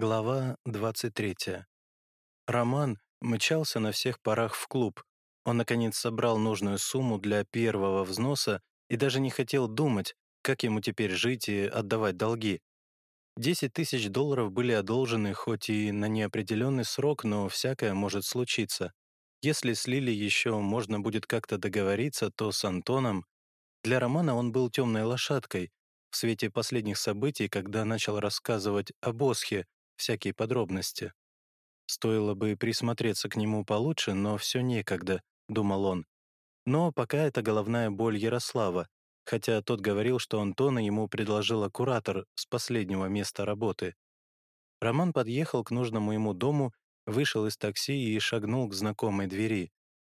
Глава 23. Роман мчался на всех парах в клуб. Он, наконец, собрал нужную сумму для первого взноса и даже не хотел думать, как ему теперь жить и отдавать долги. 10 тысяч долларов были одолжены хоть и на неопределенный срок, но всякое может случиться. Если с Лили еще можно будет как-то договориться, то с Антоном... Для Романа он был темной лошадкой. В свете последних событий, когда начал рассказывать о Босхе, всякие подробности. Стоило бы присмотреться к нему получше, но все некогда, думал он. Но пока это головная боль Ярослава, хотя тот говорил, что Антона ему предложила куратор с последнего места работы. Роман подъехал к нужному ему дому, вышел из такси и шагнул к знакомой двери.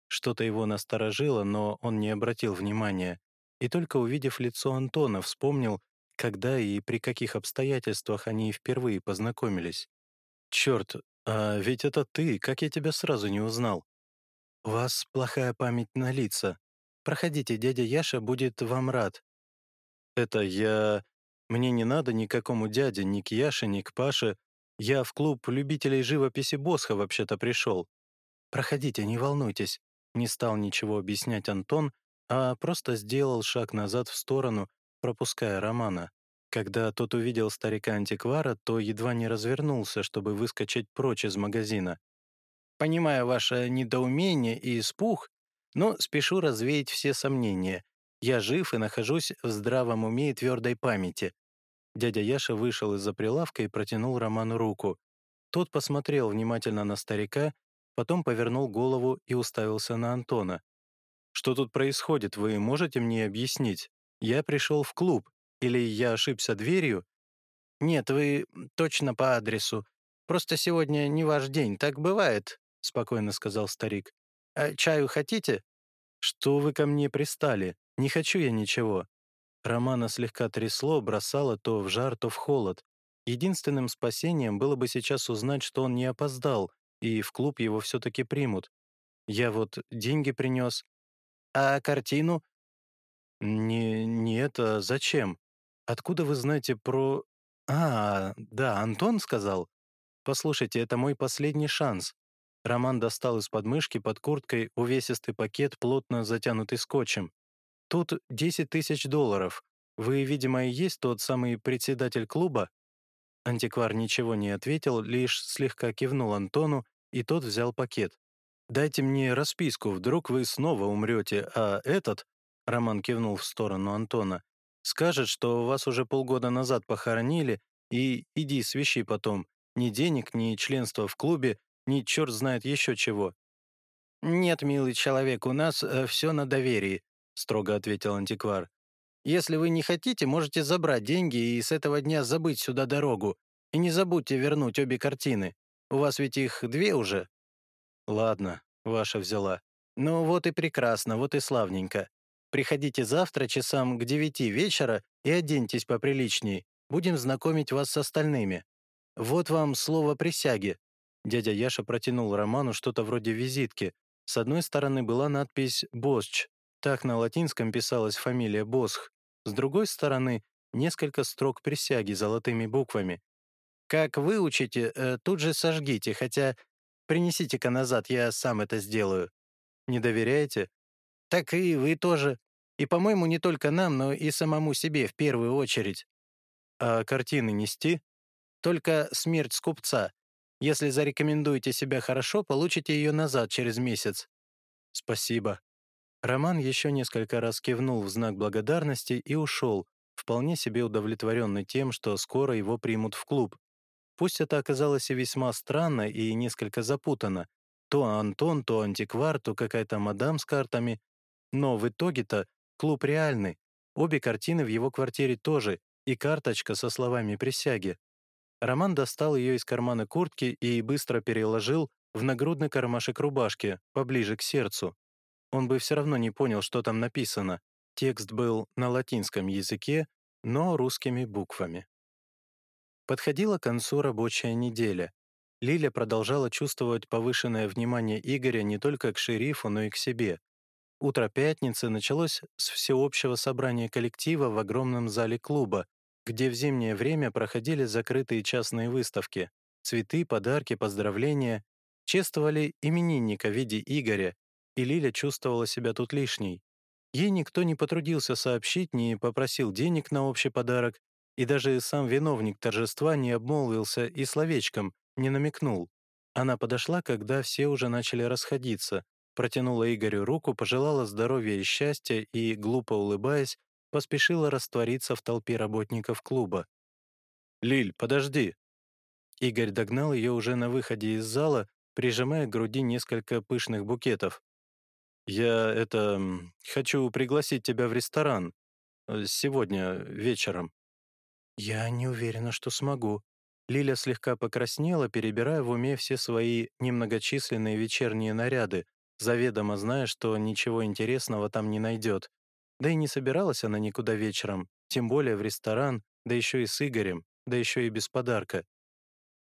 Что-то его насторожило, но он не обратил внимания. И только увидев лицо Антона, вспомнил, когда и при каких обстоятельствах они впервые познакомились. «Черт, а ведь это ты, как я тебя сразу не узнал?» «У вас плохая память на лица. Проходите, дядя Яша будет вам рад». «Это я... Мне не надо никакому дяде, ни к Яше, ни к Паше. Я в клуб любителей живописи Босха вообще-то пришел. Проходите, не волнуйтесь». Не стал ничего объяснять Антон, а просто сделал шаг назад в сторону, пропуская Романа. Когда тот увидел старика-антиквара, то едва не развернулся, чтобы выскочить прочь из магазина. «Понимаю ваше недоумение и испуг, но спешу развеять все сомнения. Я жив и нахожусь в здравом уме и твердой памяти». Дядя Яша вышел из-за прилавка и протянул Роману руку. Тот посмотрел внимательно на старика, потом повернул голову и уставился на Антона. «Что тут происходит, вы можете мне объяснить?» Я пришел в клуб, или я ошибся дверью? Нет, вы точно по адресу. Просто сегодня не ваш день, так бывает, спокойно сказал старик. А чаю хотите? Что вы ко мне пристали? Не хочу я ничего. Романа слегка трясло, бросало то в жар, то в холод. Единственным спасением было бы сейчас узнать, что он не опоздал, и в клуб его все-таки примут. Я вот деньги принес. А картину? «Не, не это, зачем? Откуда вы знаете про...» «А, да, Антон сказал. Послушайте, это мой последний шанс». Роман достал из подмышки под курткой увесистый пакет, плотно затянутый скотчем. «Тут 10 тысяч долларов. Вы, видимо, и есть тот самый председатель клуба?» Антиквар ничего не ответил, лишь слегка кивнул Антону, и тот взял пакет. «Дайте мне расписку, вдруг вы снова умрете, а этот Роман кивнул в сторону Антона. «Скажет, что вас уже полгода назад похоронили, и иди свищи потом. Ни денег, ни членства в клубе, ни черт знает еще чего». «Нет, милый человек, у нас э, все на доверии», — строго ответил антиквар. «Если вы не хотите, можете забрать деньги и с этого дня забыть сюда дорогу. И не забудьте вернуть обе картины. У вас ведь их две уже». «Ладно, ваша взяла». «Ну вот и прекрасно, вот и славненько. Приходите завтра часам к девяти вечера и оденьтесь поприличней. Будем знакомить вас с остальными. Вот вам слово присяги». Дядя Яша протянул Роману что-то вроде визитки. С одной стороны была надпись «Босч», так на латинском писалась фамилия Босх. С другой стороны — несколько строк присяги золотыми буквами. «Как выучите, э, тут же сожгите, хотя принесите-ка назад, я сам это сделаю». «Не доверяете?» «Так и вы тоже. И, по-моему, не только нам, но и самому себе в первую очередь. А картины нести? Только смерть скупца. Если зарекомендуете себя хорошо, получите ее назад через месяц. Спасибо. Роман еще несколько раз кивнул в знак благодарности и ушел, вполне себе удовлетворенный тем, что скоро его примут в клуб. Пусть это оказалось и весьма странно и несколько запутанно. То Антон, то антиквар, то какая-то мадам с картами. Но в итоге-то Клуб реальный. Обе картины в его квартире тоже, и карточка со словами присяги. Роман достал ее из кармана куртки и быстро переложил в нагрудный кармашек рубашки, поближе к сердцу. Он бы все равно не понял, что там написано. Текст был на латинском языке, но русскими буквами. Подходила к концу рабочая неделя. Лиля продолжала чувствовать повышенное внимание Игоря не только к шерифу, но и к себе. Утро пятницы началось с всеобщего собрания коллектива в огромном зале клуба, где в зимнее время проходили закрытые частные выставки. Цветы, подарки, поздравления. Чествовали именинника в виде Игоря, и Лиля чувствовала себя тут лишней. Ей никто не потрудился сообщить, не попросил денег на общий подарок, и даже сам виновник торжества не обмолвился и словечком, не намекнул. Она подошла, когда все уже начали расходиться, протянула Игорю руку, пожелала здоровья и счастья и, глупо улыбаясь, поспешила раствориться в толпе работников клуба. «Лиль, подожди!» Игорь догнал ее уже на выходе из зала, прижимая к груди несколько пышных букетов. «Я, это, хочу пригласить тебя в ресторан. Э, сегодня вечером». «Я не уверена, что смогу». Лиля слегка покраснела, перебирая в уме все свои немногочисленные вечерние наряды, заведомо зная, что ничего интересного там не найдет. Да и не собиралась она никуда вечером, тем более в ресторан, да еще и с Игорем, да еще и без подарка.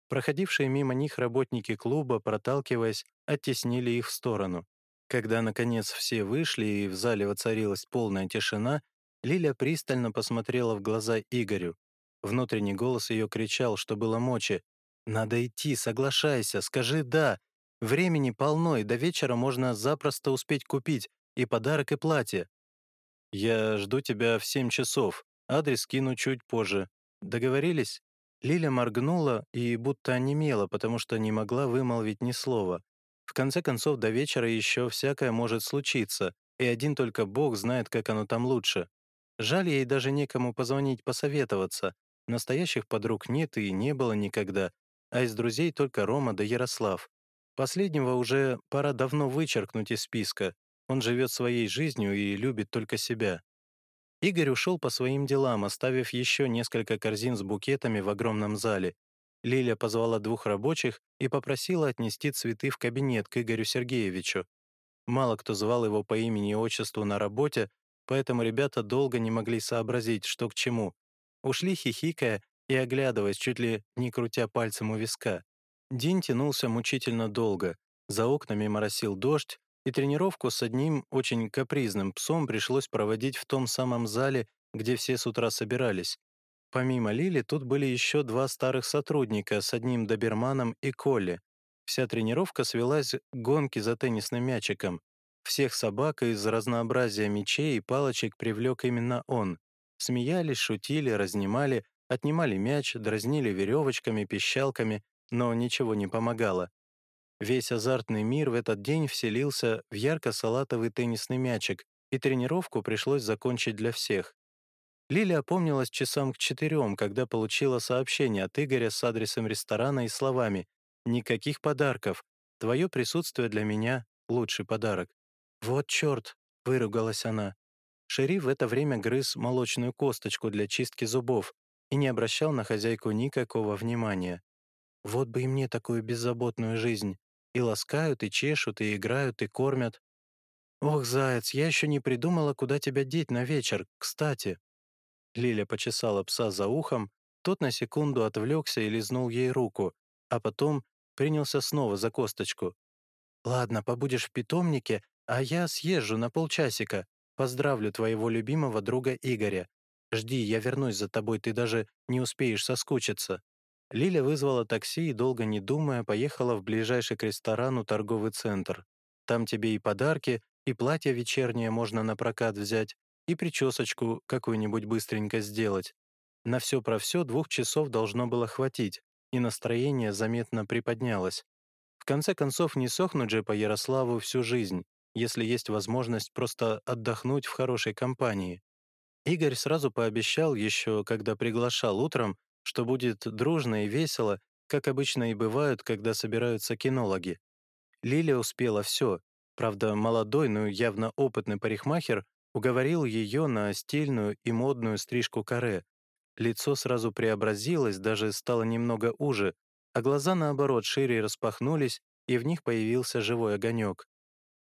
Проходившие мимо них работники клуба, проталкиваясь, оттеснили их в сторону. Когда, наконец, все вышли и в зале воцарилась полная тишина, Лиля пристально посмотрела в глаза Игорю. Внутренний голос ее кричал, что было мочи. «Надо идти, соглашайся, скажи «да». Времени полно, и до вечера можно запросто успеть купить и подарок, и платье. Я жду тебя в семь часов. Адрес кину чуть позже. Договорились?» Лиля моргнула и будто онемела, потому что не могла вымолвить ни слова. В конце концов, до вечера еще всякое может случиться, и один только Бог знает, как оно там лучше. Жаль ей даже некому позвонить посоветоваться. Настоящих подруг нет и не было никогда, а из друзей только Рома да Ярослав. Последнего уже пора давно вычеркнуть из списка. Он живет своей жизнью и любит только себя. Игорь ушел по своим делам, оставив еще несколько корзин с букетами в огромном зале. Лиля позвала двух рабочих и попросила отнести цветы в кабинет к Игорю Сергеевичу. Мало кто звал его по имени и отчеству на работе, поэтому ребята долго не могли сообразить, что к чему. Ушли хихикая и оглядываясь, чуть ли не крутя пальцем у виска. День тянулся мучительно долго. За окнами моросил дождь, и тренировку с одним очень капризным псом пришлось проводить в том самом зале, где все с утра собирались. Помимо Лили, тут были еще два старых сотрудника с одним доберманом и Колли. Вся тренировка свелась к гонке за теннисным мячиком. Всех собак из разнообразия мечей и палочек привлек именно он. Смеялись, шутили, разнимали, отнимали мяч, дразнили веревочками, пищалками, но ничего не помогало. Весь азартный мир в этот день вселился в ярко-салатовый теннисный мячик, и тренировку пришлось закончить для всех. Лиля опомнилась часам к четырем, когда получила сообщение от Игоря с адресом ресторана и словами «Никаких подарков. Твое присутствие для меня — лучший подарок». «Вот черт!» — выругалась она. Шериф в это время грыз молочную косточку для чистки зубов и не обращал на хозяйку никакого внимания. Вот бы и мне такую беззаботную жизнь. И ласкают, и чешут, и играют, и кормят. Ох, заяц, я еще не придумала, куда тебя деть на вечер, кстати. Лиля почесала пса за ухом, тот на секунду отвлекся и лизнул ей руку, а потом принялся снова за косточку. «Ладно, побудешь в питомнике, а я съезжу на полчасика. Поздравлю твоего любимого друга Игоря. Жди, я вернусь за тобой, ты даже не успеешь соскучиться». Лиля вызвала такси и, долго не думая, поехала в ближайший к ресторану торговый центр. Там тебе и подарки, и платье вечернее можно на прокат взять, и причесочку какую-нибудь быстренько сделать. На все про все двух часов должно было хватить, и настроение заметно приподнялось. В конце концов, не сохнуть же по Ярославу всю жизнь, если есть возможность просто отдохнуть в хорошей компании. Игорь сразу пообещал еще, когда приглашал утром, что будет дружно и весело, как обычно и бывают, когда собираются кинологи. Лилия успела все. Правда, молодой, но явно опытный парикмахер уговорил ее на стильную и модную стрижку каре. Лицо сразу преобразилось, даже стало немного уже, а глаза, наоборот, шире распахнулись, и в них появился живой огонек.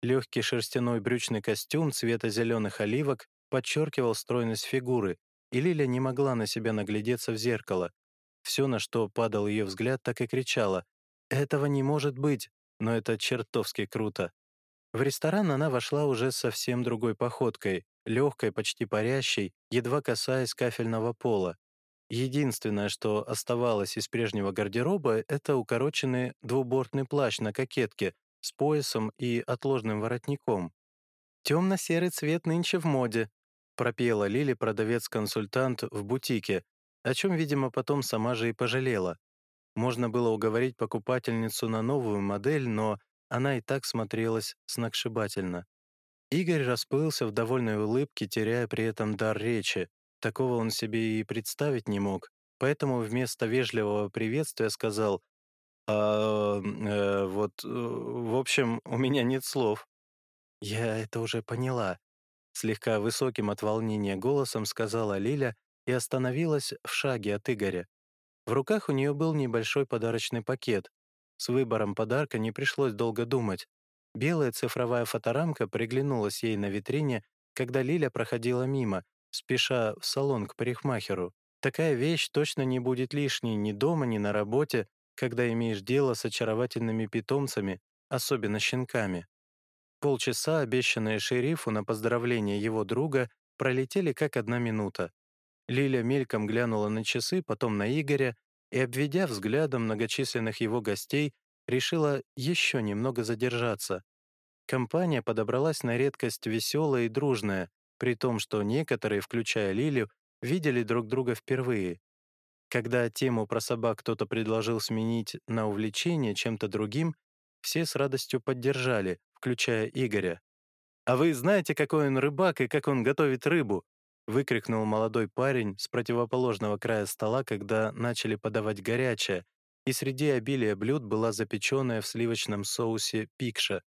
Легкий шерстяной брючный костюм цвета зеленых оливок подчеркивал стройность фигуры, и Лиля не могла на себя наглядеться в зеркало. Все, на что падал ее взгляд, так и кричала. «Этого не может быть!» Но это чертовски круто. В ресторан она вошла уже совсем другой походкой, легкой, почти парящей, едва касаясь кафельного пола. Единственное, что оставалось из прежнего гардероба, это укороченный двубортный плащ на кокетке с поясом и отложным воротником. «Темно-серый цвет нынче в моде», — пропела Лили продавец-консультант в бутике, о чем, видимо, потом сама же и пожалела. Можно было уговорить покупательницу на новую модель, но она и так смотрелась сногсшибательно. Игорь расплылся в довольной улыбке, теряя при этом дар речи. Такого он себе и представить не мог, поэтому вместо вежливого приветствия сказал «А, э, вот, э, в общем, у меня нет слов». «Я это уже поняла», — слегка высоким от волнения голосом сказала Лиля и остановилась в шаге от Игоря. В руках у нее был небольшой подарочный пакет. С выбором подарка не пришлось долго думать. Белая цифровая фоторамка приглянулась ей на витрине, когда Лиля проходила мимо, спеша в салон к парикмахеру. Такая вещь точно не будет лишней ни дома, ни на работе, когда имеешь дело с очаровательными питомцами, особенно щенками. Полчаса, обещанные шерифу на поздравление его друга, пролетели как одна минута. Лиля мельком глянула на часы, потом на Игоря и, обведя взглядом многочисленных его гостей, решила еще немного задержаться. Компания подобралась на редкость веселая и дружная, при том, что некоторые, включая Лилю, видели друг друга впервые. Когда тему про собак кто-то предложил сменить на увлечение чем-то другим, все с радостью поддержали, включая Игоря. «А вы знаете, какой он рыбак и как он готовит рыбу?» выкрикнул молодой парень с противоположного края стола, когда начали подавать горячее, и среди обилия блюд была запеченная в сливочном соусе пикша.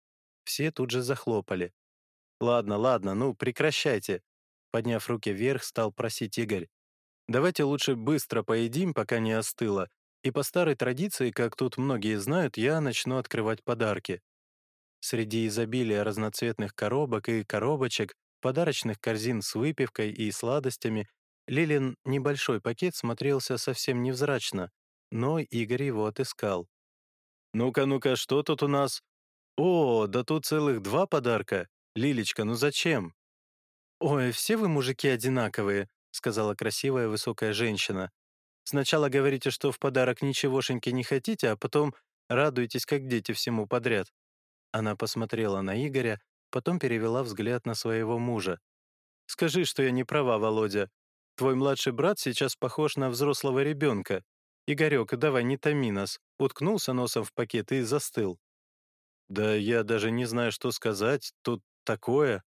Все тут же захлопали. «Ладно, ладно, ну прекращайте!» Подняв руки вверх, стал просить Игорь. «Давайте лучше быстро поедим, пока не остыло, и по старой традиции, как тут многие знают, я начну открывать подарки». Среди изобилия разноцветных коробок и коробочек, подарочных корзин с выпивкой и сладостями, Лилин небольшой пакет смотрелся совсем невзрачно, но Игорь его отыскал. «Ну-ка, ну-ка, что тут у нас?» «О, да тут целых два подарка! Лилечка, ну зачем?» «Ой, все вы мужики одинаковые», — сказала красивая высокая женщина. «Сначала говорите, что в подарок ничегошеньки не хотите, а потом радуетесь, как дети, всему подряд». Она посмотрела на Игоря, потом перевела взгляд на своего мужа. «Скажи, что я не права, Володя. Твой младший брат сейчас похож на взрослого ребенка. Игорек, давай не томи нас». Уткнулся носом в пакет и застыл. «Да я даже не знаю, что сказать. Тут такое».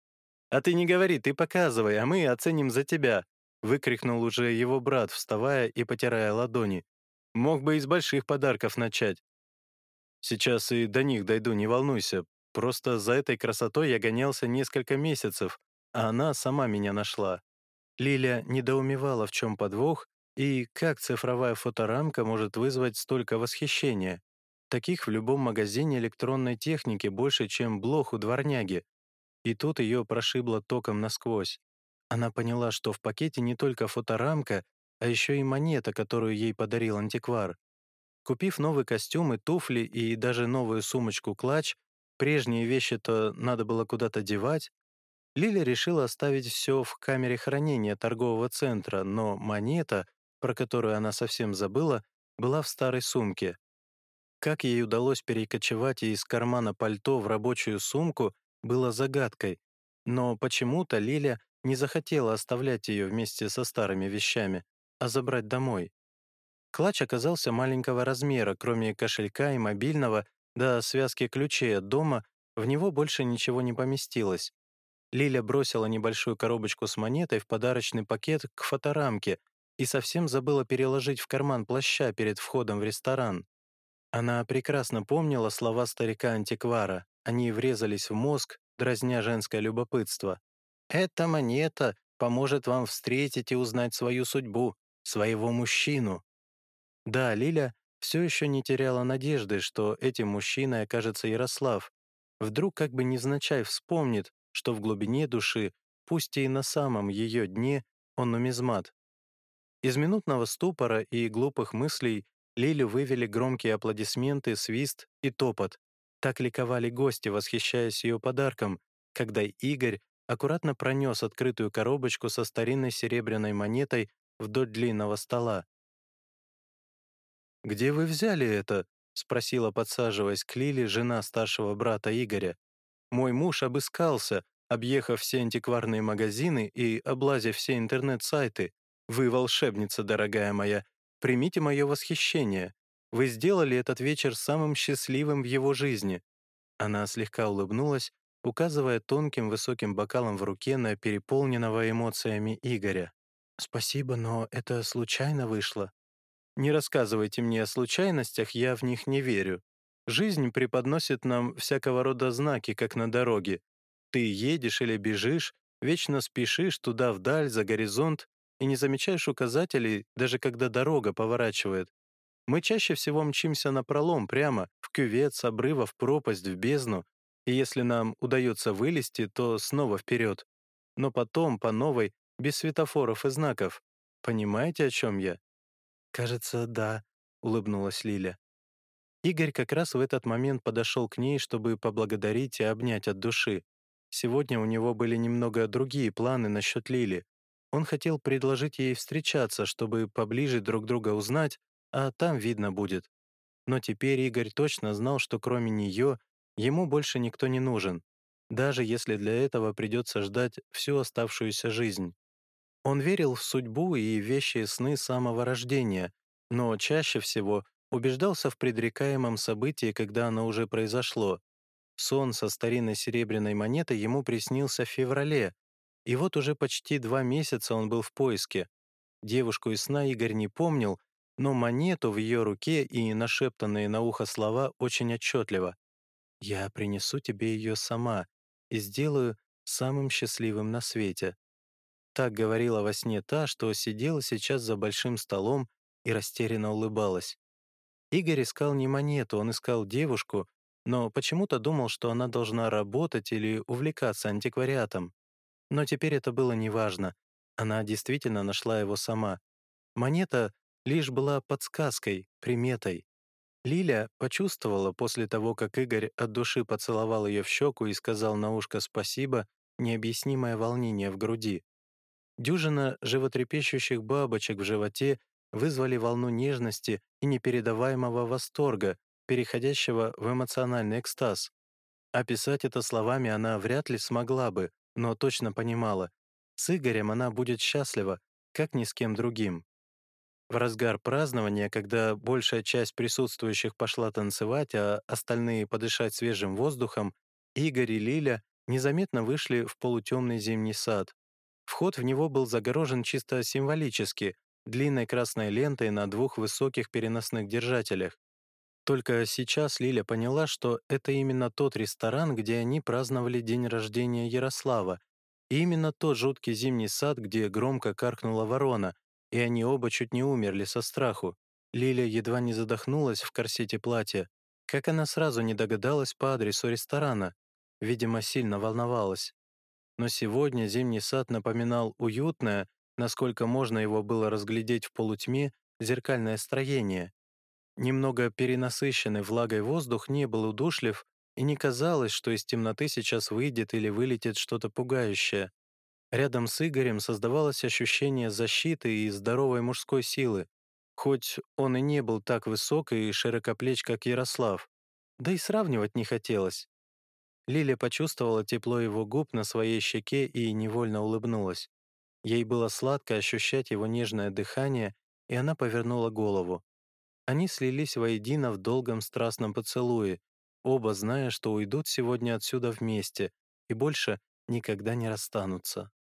«А ты не говори, ты показывай, а мы оценим за тебя», выкрикнул уже его брат, вставая и потирая ладони. «Мог бы из больших подарков начать». «Сейчас и до них дойду, не волнуйся. Просто за этой красотой я гонялся несколько месяцев, а она сама меня нашла». Лиля недоумевала, в чем подвох, и как цифровая фоторамка может вызвать столько восхищения. Таких в любом магазине электронной техники больше, чем блох у дворняги. И тут ее прошибло током насквозь. Она поняла, что в пакете не только фоторамка, а еще и монета, которую ей подарил антиквар. Купив новый костюм и туфли, и даже новую сумочку-клатч, прежние вещи-то надо было куда-то девать, Лиля решила оставить все в камере хранения торгового центра, но монета, про которую она совсем забыла, была в старой сумке. Как ей удалось перекочевать из кармана пальто в рабочую сумку, было загадкой, но почему-то Лиля не захотела оставлять ее вместе со старыми вещами, а забрать домой. Клатч оказался маленького размера, кроме кошелька и мобильного, до связки ключей от дома, в него больше ничего не поместилось. Лиля бросила небольшую коробочку с монетой в подарочный пакет к фоторамке и совсем забыла переложить в карман плаща перед входом в ресторан. Она прекрасно помнила слова старика-антиквара. Они врезались в мозг, дразня женское любопытство. «Эта монета поможет вам встретить и узнать свою судьбу, своего мужчину». Да, Лиля все еще не теряла надежды, что этим мужчиной окажется Ярослав. Вдруг как бы невзначай вспомнит, что в глубине души, пусть и на самом ее дне, он нумизмат. Из минутного ступора и глупых мыслей Лилю вывели громкие аплодисменты, свист и топот. Так ликовали гости, восхищаясь ее подарком, когда Игорь аккуратно пронес открытую коробочку со старинной серебряной монетой вдоль длинного стола. «Где вы взяли это?» — спросила, подсаживаясь к Лиле, жена старшего брата Игоря. «Мой муж обыскался, объехав все антикварные магазины и облазив все интернет-сайты. Вы волшебница, дорогая моя. Примите мое восхищение. Вы сделали этот вечер самым счастливым в его жизни». Она слегка улыбнулась, указывая тонким высоким бокалом в руке на переполненного эмоциями Игоря. «Спасибо, но это случайно вышло. Не рассказывайте мне о случайностях, я в них не верю. Жизнь преподносит нам всякого рода знаки, как на дороге. Ты едешь или бежишь, вечно спешишь туда вдаль, за горизонт, и не замечаешь указателей, даже когда дорога поворачивает. Мы чаще всего мчимся на пролом прямо, в кювет, с обрыва в пропасть, в бездну, и если нам удается вылезти, то снова вперед. Но потом, по новой, без светофоров и знаков. Понимаете, о чем я? «Кажется, да», — улыбнулась Лиля. Игорь как раз в этот момент подошел к ней, чтобы поблагодарить и обнять от души. Сегодня у него были немного другие планы насчет Лили. Он хотел предложить ей встречаться, чтобы поближе друг друга узнать, а там видно будет. Но теперь Игорь точно знал, что кроме нее ему больше никто не нужен, даже если для этого придется ждать всю оставшуюся жизнь. Он верил в судьбу и вещи сны самого рождения, но чаще всего убеждался в предрекаемом событии, когда оно уже произошло. Сон со старинной серебряной монетой ему приснился в феврале, и вот уже почти два месяца он был в поиске. Девушку из сна Игорь не помнил, но монету в ее руке и нашептанные на ухо слова очень отчетливо. «Я принесу тебе ее сама и сделаю самым счастливым на свете». Так говорила во сне та, что сидела сейчас за большим столом и растерянно улыбалась. Игорь искал не монету, он искал девушку, но почему-то думал, что она должна работать или увлекаться антиквариатом. Но теперь это было неважно. Она действительно нашла его сама. Монета лишь была подсказкой, приметой. Лиля почувствовала после того, как Игорь от души поцеловал ее в щеку и сказал на ушко «спасибо», необъяснимое волнение в груди. Дюжина животрепещущих бабочек в животе вызвали волну нежности и непередаваемого восторга, переходящего в эмоциональный экстаз. Описать это словами она вряд ли смогла бы, но точно понимала. С Игорем она будет счастлива, как ни с кем другим. В разгар празднования, когда большая часть присутствующих пошла танцевать, а остальные подышать свежим воздухом, Игорь и Лиля незаметно вышли в полутемный зимний сад. Вход в него был загорожен чисто символически, длинной красной лентой на двух высоких переносных держателях. Только сейчас Лиля поняла, что это именно тот ресторан, где они праздновали день рождения Ярослава, и именно тот жуткий зимний сад, где громко каркнула ворона, и они оба чуть не умерли со страху. Лиля едва не задохнулась в корсете платья. Как она сразу не догадалась по адресу ресторана? Видимо, сильно волновалась. Но сегодня зимний сад напоминал уютное, насколько можно его было разглядеть в полутьме, зеркальное строение. Немного перенасыщенный влагой воздух не был удушлив, и не казалось, что из темноты сейчас выйдет или вылетит что-то пугающее. Рядом с Игорем создавалось ощущение защиты и здоровой мужской силы, хоть он и не был так высок и широкоплеч, как Ярослав. Да и сравнивать не хотелось. Лиля почувствовала тепло его губ на своей щеке и невольно улыбнулась. Ей было сладко ощущать его нежное дыхание, и она повернула голову. Они слились воедино в долгом страстном поцелуе, оба зная, что уйдут сегодня отсюда вместе и больше никогда не расстанутся.